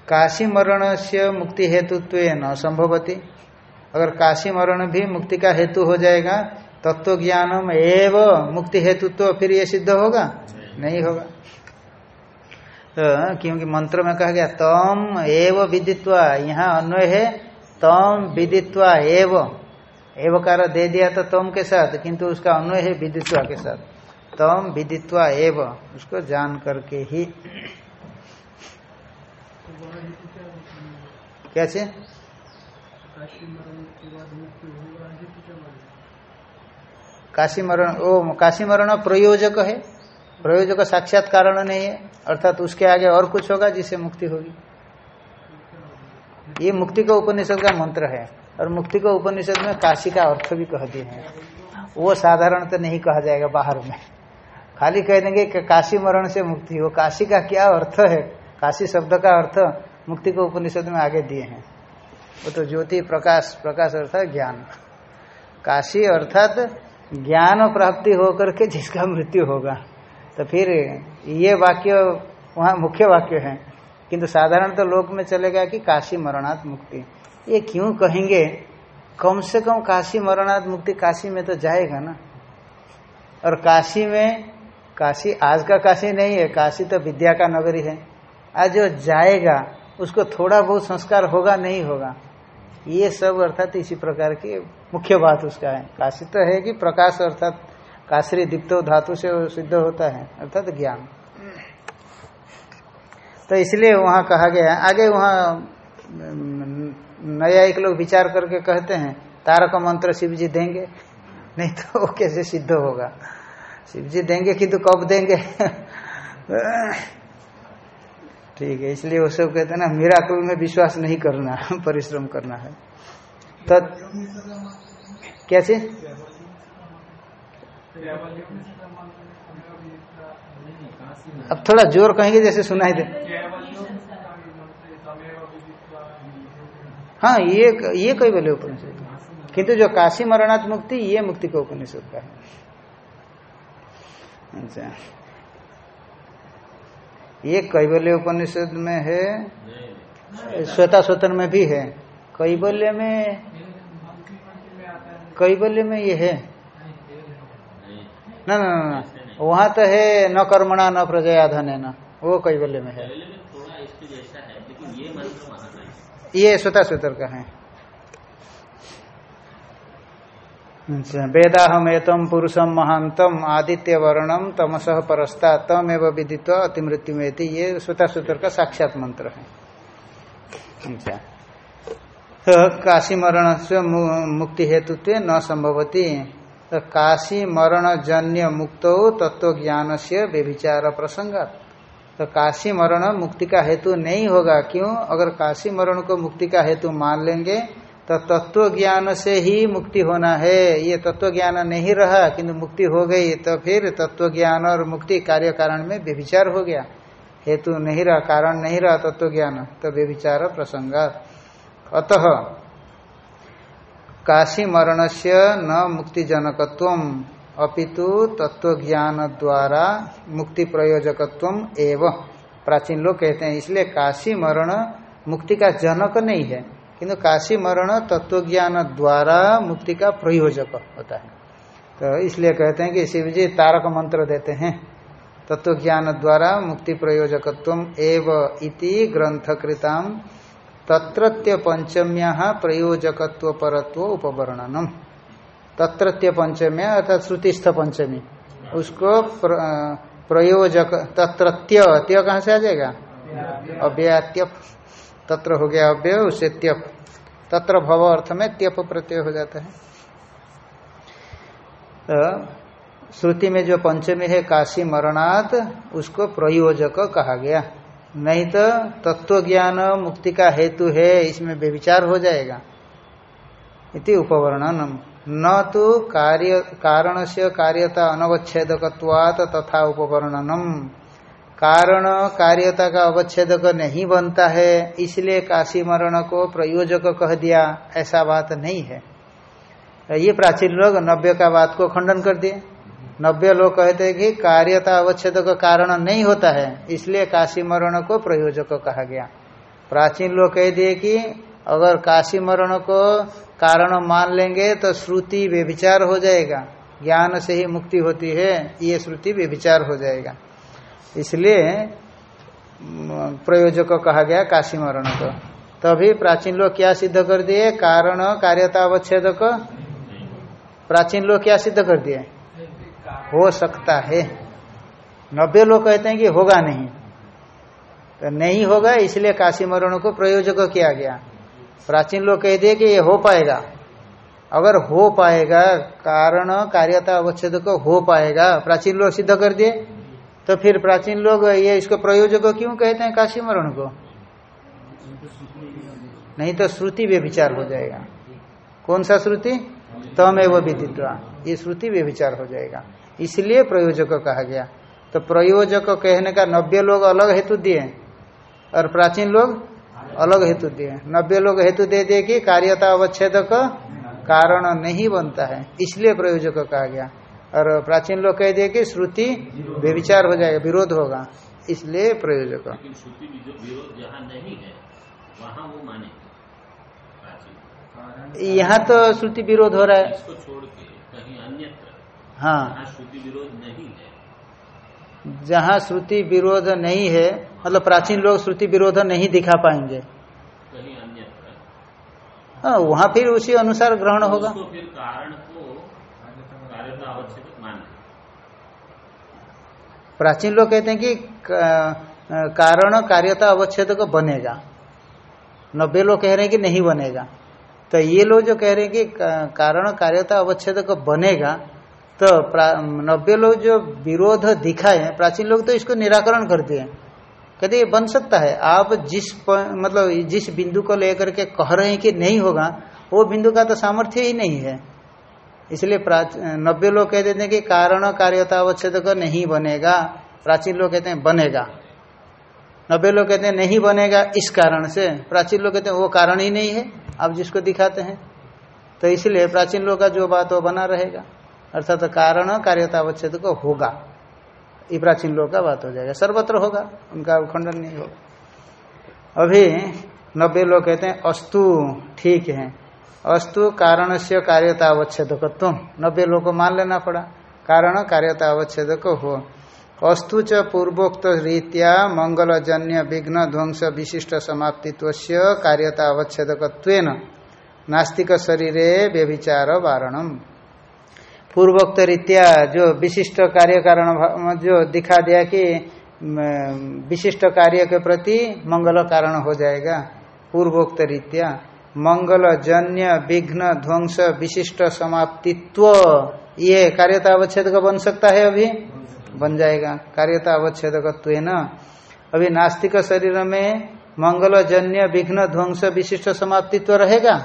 काशी मरण से मुक्ति हेतुत्व न संभवती अगर काशी मरण भी मुक्ति का हेतु हो जाएगा तत्व ज्ञानम एव मुक्ति हेतुत्व फिर ये सिद्ध होगा? नहीं होगा। तो क्योंकि मंत्र में कहा गया, तम एव विदित्वा, यहाँ अन्वय है, तम विदित्वा एव। एवकार दे दिया तो तम के साथ, किंतु उसका अन्वय है विदित्वा के साथ। तम विदित्वा एव, उसको जान करके ही चे काशी मरण, ओ, काशी मरण प्रयोजक है। प्रयोजक साक्षात कारण नहीं है, अर्थात उसके आगे और कुछ होगा जिससे मुक्ति होगी। ये मुक्ति का उपनिषद का मंत्र है, और मुक्ति को उपनिषद में काशी का अर्थ भी कह दिए हैं। वो साधारण तो नहीं कहा जाएगा बाहर में। खाली कह देंगे कि काशी मरण से मुक्ति हो। काशी का क्या अर्थ है? काशी शब्द का अर्थ मुक्ति को उपनिषद में आगे दिए हैं। वो तो ज्योति, प्रकाश प्रकाश अर्थात ज्ञान। काशी अर्थात ज्ञान प्राप्ति होकर के जिसका मृत्यु होगा। तो फिर ये वाक्य, वहाँ मुख्य वाक्य है। किंतु साधारण तो लोक में चलेगा कि काशी मरणात् मुक्ति। ये क्यों कहेंगे? कम से कम काशी मरणात् मुक्ति काशी में तो जाएगा ना। और काशी में, काशी आज का काशी नहीं है, काशी तो विद्या का नगरी है। आज जो जाएगा, उसको थोड़ा बहुत संस्कार होगा, नहीं होगा। ये सब अर्थात इसी प्रकार की मुख्य बात उसका है। काशी तो है कि प्रकाश अर्थात काश्री दीप्तो धातु से सिद्ध होता है, अर्थात ज्ञान। तो इसलिए वहाँ कहा गया आगे वहाँ नया एक लोग विचार करके कहते हैं, तारक मंत्र शिव जी देंगे। नहीं तो वो कैसे सिद्ध होगा? शिव जी देंगे किंतु कब देंगे? ठीक है, इसलिए वो सब कहते हैं ना मेरा कुल में विश्वास नहीं करना, परिश्रम करना है। तो कैसे? अब थोड़ा ज़ोर कहेंगे, जैसे सुनाई दे। हाँ ये ये कई बोले उपनिषद। किंतु जो काशी मरणात् मुक्ति, ये मुक्ति का उपनिषद का है। अच्छा। ये कैबल्य उपनिषद में है श्वेता स्वतन में भी है। कैबल्य में कैबल्य में ये है। ना ना ना वहाँ तो है न कर्मणा न प्रजया धन है न वो कैबल्य में है। ये स्वता स्वतर का है अच्छा वेदाहम एतम पुरुषम महांतम आदित्य वर्णम तमस परस्ता तम एवं विदित्व में ये स्वता सूत्र का साक्षात मंत्र है अच्छा। तो काशी मरण से मुक्ति हेतुत्व न संभवती तो काशी मरण जन्य मुक्त तत्व ज्ञान से व्यभिचार प्रसंगात तो काशी मरण मुक्ति का हेतु नहीं होगा। क्यों? अगर काशी मरण को मुक्ति का हेतु मान लेंगे तो तत्व ज्ञान से ही मुक्ति होना है। ये तत्व ज्ञान नहीं रहा, किंतु मुक्ति हो गई तो फिर तत्व ज्ञान और मुक्ति कार्य कारण में व्यभिचार हो गया। हेतु नहीं रहा, कारण नहीं रहा तत्व ज्ञान तो व्यभिचार प्रसंग। अतः काशी मरण से न मुक्ति जनकत्व अपितु तत्व ज्ञान द्वारा मुक्ति प्रयोजकत्व एवं। प्राचीन लोग कहते हैं, इसलिए काशी मरण मुक्ति का जनक नहीं है। किंतु काशी मरण तत्व ज्ञान द्वारा मुक्ति का प्रयोजक होता है। तो इसलिए कहते हैं कि शिव जी तारक मंत्र देते हैं तत्व ज्ञान द्वारा मुक्ति प्रयोजकत्व एव इति ग्रंथकृताम तत्रत्य पंचम्या प्रयोजकत्व परत्व उपवर्णनम। तत्रत्य पंचम्या अर्थात श्रुतिस्थ पंचमी। उसको प्र, प्रयोजक तत्रत्य त्य कहाँ से आ जाएगा? अव्यात्यप तत्र हो गया अव्यय उससे त्यप। तत्र भव अर्थ में त्यप प्रत्यय हो जाता है। तो श्रुति में जो पंचमी है, काशी मरणात, उसको प्रयोजक कहा गया। नहीं तो तत्व ज्ञान मुक्ति का हेतु है, इसमें व्यविचार हो जाएगा। इति उपवर्णनम न तो कार्य कारण से कार्यता अनवच्छेदकवात तथा उपवर्णनम। कारण कार्यता का अवच्छेदक नहीं बनता है, इसलिए काशी मरण को प्रयोजक कह दिया, ऐसा बात नहीं है। ये प्राचीन लोग नव्य का बात को खंडन कर दिए। नव्य लोग कहते हैं कि कार्यता अवच्छेदक कारण नहीं होता है, इसलिए काशी मरण को प्रयोजक कहा गया। प्राचीन लोग कह दिए कि अगर काशी मरण को कारण मान लेंगे तो श्रुति व्यभिचार हो जाएगा, ज्ञान से ही मुक्ति होती है, ये श्रुति व्यभिचार हो जाएगा। इसलिए प्रयोजक कहा गया काशी मरण को। तभी प्राचीन लोग क्या सिद्ध कर दिए? कारण, कार्यता अवच्छेद को प्राचीन लोग क्या सिद्ध कर दिए? हो सकता है। नब्बे लोग कहते हैं कि होगा नहीं। तो नहीं होगा, इसलिए काशी मरण को प्रयोजक किया गया। प्राचीन लोग कह दिए कि ये हो पाएगा। अगर हो पाएगा, कारण, कार्यता अवच्छेद को हो पाएगा, प्राचीन लोग सिद्ध कर दिए। तो फिर प्राचीन लोग ये इसको प्रयोजक क्यों कहते हैं काशी मरण को? नहीं तो श्रुति वे विचार हो जाएगा। कौन सा श्रुति? तम एवं विदित्वा। ये श्रुति व्यभिचार हो जाएगा। इसलिए प्रयोजक कहा गया। तो प्रयोजक कहने का नब्बे लोग अलग हेतु दिए। और प्राचीन लोग अलग हेतु दिए। नब्बे लोग हेतु दे दिए कि कार्यता अवच्छेद का कारण नहीं बनता है। इसलिए प्रयोजक कहा गया। और प्राचीन लोग कह दिए कि श्रुति व्यविचार हो जाएगा विरोध होगा इसलिए प्रयोजक यहाँ तो श्रुति विरोध हो रहा है। हाँ। श्रुति विरोध नहीं है। जहाँ श्रुति विरोध नहीं है मतलब प्राचीन लोग श्रुति विरोध नहीं दिखा पाएँगे। हाँ वहाँ फिर उसी अनुसार ग्रहण होगा। फिर कारण प्राचीन लोग कहते हैं कि कारण, कार्यता अवच्छेद को बनेगा। नब्बे लोग कह रहे हैं कि नहीं बनेगा। तो ये लोग जो कह रहे हैं कि कारण, कार्यता अवच्छेद को बनेगा तो नब्बे लोग जो विरोध दिखाए हैं, प्राचीन लोग तो इसको निराकरण कर दिए कहते ये बन सकता है। आप जिस मतलब जिस बिंदु को लेकर के कह रहे हैं कि नहीं होगा, वो बिंदु का तो सामर्थ्य ही नहीं है। इसलिए नब्बे लोग कह देते हैं कि कारण कार्यता अवच्छेद नहीं बनेगा। प्राचीन लोग कहते हैं बनेगा। नब्बे लोग कहते हैं नहीं बनेगा इस कारण से। प्राचीन लोग कहते हैं वो कारण ही नहीं है, आप जिसको दिखाते हैं। तो इसलिए प्राचीन लोग का जो बात वो बना रहेगा। अर्थात तो कारण कार्यता अवच्छेद को होगा। ये प्राचीन लोग का बात हो जाएगा। सर्वत्र होगा, उनका खंडन नहीं होगा। अभी नब्बे लोग कहते हैं, अस्तु, ठीक है। अस्तु कारण से कार्यता अवच्छेदकत्व नब्बे लोग को मान लेना पड़ा कारण कार्यता अवच्छेदक हो अस्तु च पूर्वोक्त रीत्या मंगलजन्य विघ्न ध्वंस विशिष्ट समाप्तित्व कार्यता अवच्छेदक नास्तिक शरीरे व्यभिचार वारणम पूर्वोक्त रीत्या जो विशिष्ट कार्य कारण जो दिखा दिया कि विशिष्ट कार्य के प्रति मंगल कारण हो जाएगा पूर्वोक्त रीत्या मंगल जन्य विघ्न, ध्वंस, विशिष्ट समाप्तित्व, ये कार्यता अवच्छेद का बन सकता है अभी? बन जाएगा। कार्यता अवच्छेद का न अभी नास्तिक शरीर में मंगल जन्य विघ्न, ध्वंस, विशिष्ट समाप्तित्व रहेगा?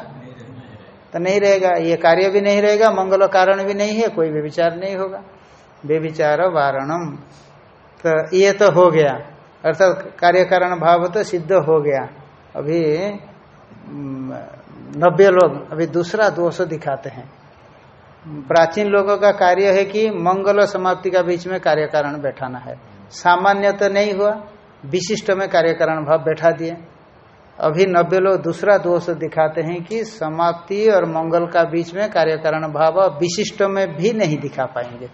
तो नहीं रहेगा। ये कार्य भी नहीं रहेगा, मंगल कारण भी नहीं है, कोई भी विचार नहीं होगा। बेविचार वारणम। तो ये तो हो गया। अर्थात कार्य कारण भाव तो सिद्ध हो गया। अभी नब्बे लोग अभी दूसरा दोष दिखाते हैं। प्राचीन लोगों का कार्य है कि मंगल और समाप्ति का बीच में कार्य कारण बैठाना है। सामान्य तो नहीं हुआ, विशिष्ट में कार्य कारण भाव बैठा दिए। अभी नब्बे लोग दूसरा दोष दिखाते हैं कि समाप्ति और मंगल का बीच में कार्य कारण भाव विशिष्ट में भी नहीं दिखा पाएँगे।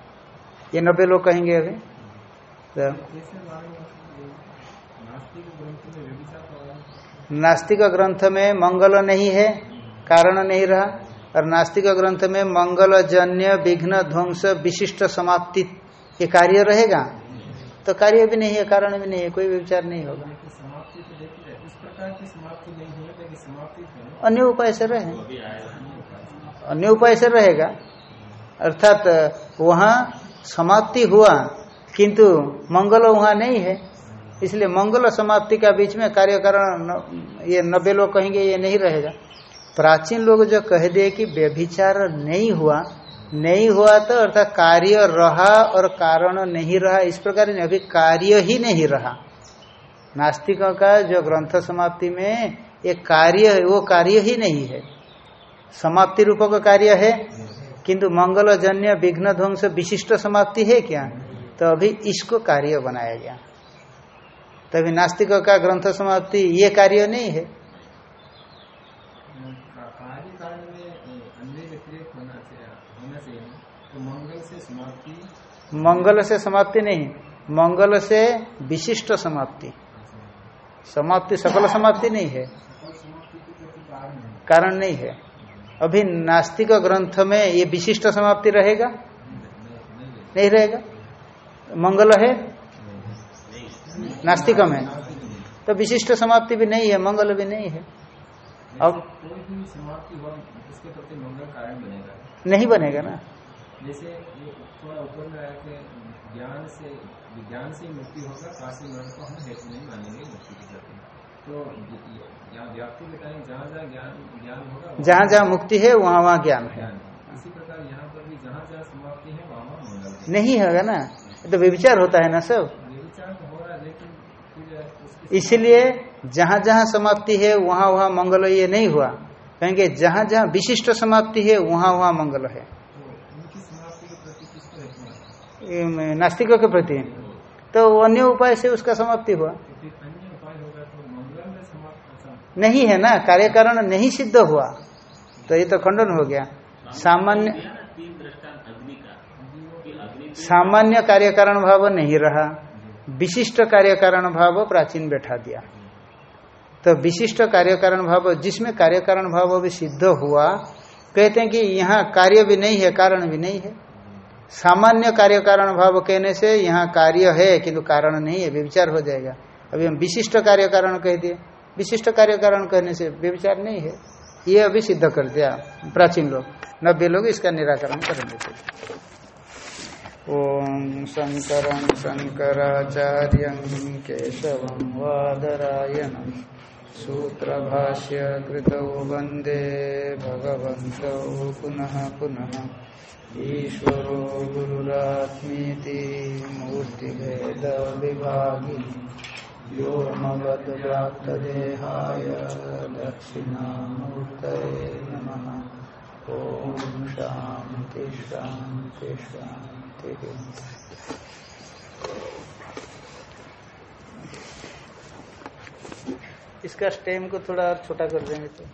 ये नब्बे लोग कहेंगे अभी। तो नास्तिक ग्रंथ में मंगल नहीं है, कारण नहीं रहा। और नास्तिक ग्रंथ में मंगल, जन्य, विघ्न, ध्वंस, विशिष्ट समाप्ति ये कार्य रहेगा? तो कार्य भी नहीं है, कारण भी नहीं है, कोई विचार नहीं होगा। अन्य उपाय से रहे। अन्य उपाय से रहेगा। अर्थात वहाँ समाप्ति हुआ, किंतु मंगल वहाँ नहीं है। इसलिए मंगल समाप्ति का बीच में कार्य कारण ये नब्बे लोग कहेंगे, ये नहीं रहेगा। प्राचीन लोग जो कह दिए कि व्यभिचार नहीं हुआ नहीं हुआ तो अर्थात कार्य रहा और कारण नहीं रहा, इस प्रकार अभी कार्य ही नहीं रहा। नास्तिकों का जो ग्रंथ समाप्ति में एक कार्य है, वो कार्य ही नहीं है। समाप्ति रूप का कार्य है, किंतु मंगलजन्य विघ्न ध्वंस विशिष्ट समाप्ति है क्या? तो अभी इसको कार्य बनाया गया। तभी नास्तिक का ग्रंथ समाप्ति ये कार्य नहीं है। मंगल से समाप्ति? नहीं मंगल से विशिष्ट समाप्ति। समाप्ति सकल समाप्ति नहीं है। कारण नहीं। है। अभी नास्तिक ग्रंथ में ये विशिष्ट समाप्ति रहेगा? नहीं रहेगा? मंगल है? नास्तिक में तो विशिष्ट समाप्ति भी नहीं है मंगल भी नहीं है। अब नहीं बनेगा ना। जैसे थोड़ा ऊपर में आया कि ज्ञान से विज्ञान से मुक्ति होगा काशी मरण को हम हेतु नहीं मानेंगे मुक्ति की प्रति तो व्याप्ति बताएँ जहाँ जहाँ ज्ञान ज्ञान होगा जहाँ जहाँ मुक्ति है वहाँ वहाँ ज्ञान है। इसी प्रकार यहाँ पर भी जहाँ जहाँ समाप्ति है वहाँ वहाँ नहीं होगा ना? तो विचार होता है ना सब विचार तो हो रहा है लेकिन फिर इसलिए जहाँ जहाँ समाप्ति है वहाँ वहाँ मंगल ये नहीं हुआ। कहेंगे जहाँ जहाँ विशिष्ट समाप्ति है वहाँ वहाँ मंगल है। नास्तिकों के प्रति। तो अन्य उपाय से उसका समाप्ति हुआ। नहीं है ना? कार्य कारण नहीं सिद्ध हुआ। तो ये तो खंडन हो गया। सामान्य सामान्य कार्य कारण भाव नहीं रहा। विशिष्ट कार्य कारण भाव प्राचीन बैठा दिया। तो विशिष्ट कार्य कारण भाव, जिसमें कार्य कारण भाव भी सिद्ध हुआ, कहते हैं कि यहाँ कार्य भी नहीं है, कारण भी नहीं है। सामान्य कार्य कारण भाव कहने से यहाँ कार्य है, किंतु कारण नहीं है, व्यविचार हो जाएगा। अभी हम विशिष्ट कार्य कारण कह दिए। विशिष्ट कार्य कारण कहने से व्यविचार नहीं है। ये अभी सिद्ध कर दिया प्राचीन लोग। नब्बे लोग इसका निराकरण करेंगे। शंकर शंकराचार्य केशव वादरायण सूत्र भाष्य कृत वंदे भगवत पुनः पुनः ईश्वरो गुरुरात्मीति मूर्तिभेद विभागी व्योमवद्व्याप्तदेहाय दक्षिणामूर्तये नमः। ॐ शान्ति शान्ति शान्ति। इसका स्टेम को थोड़ा और छोटा कर देंगे तो।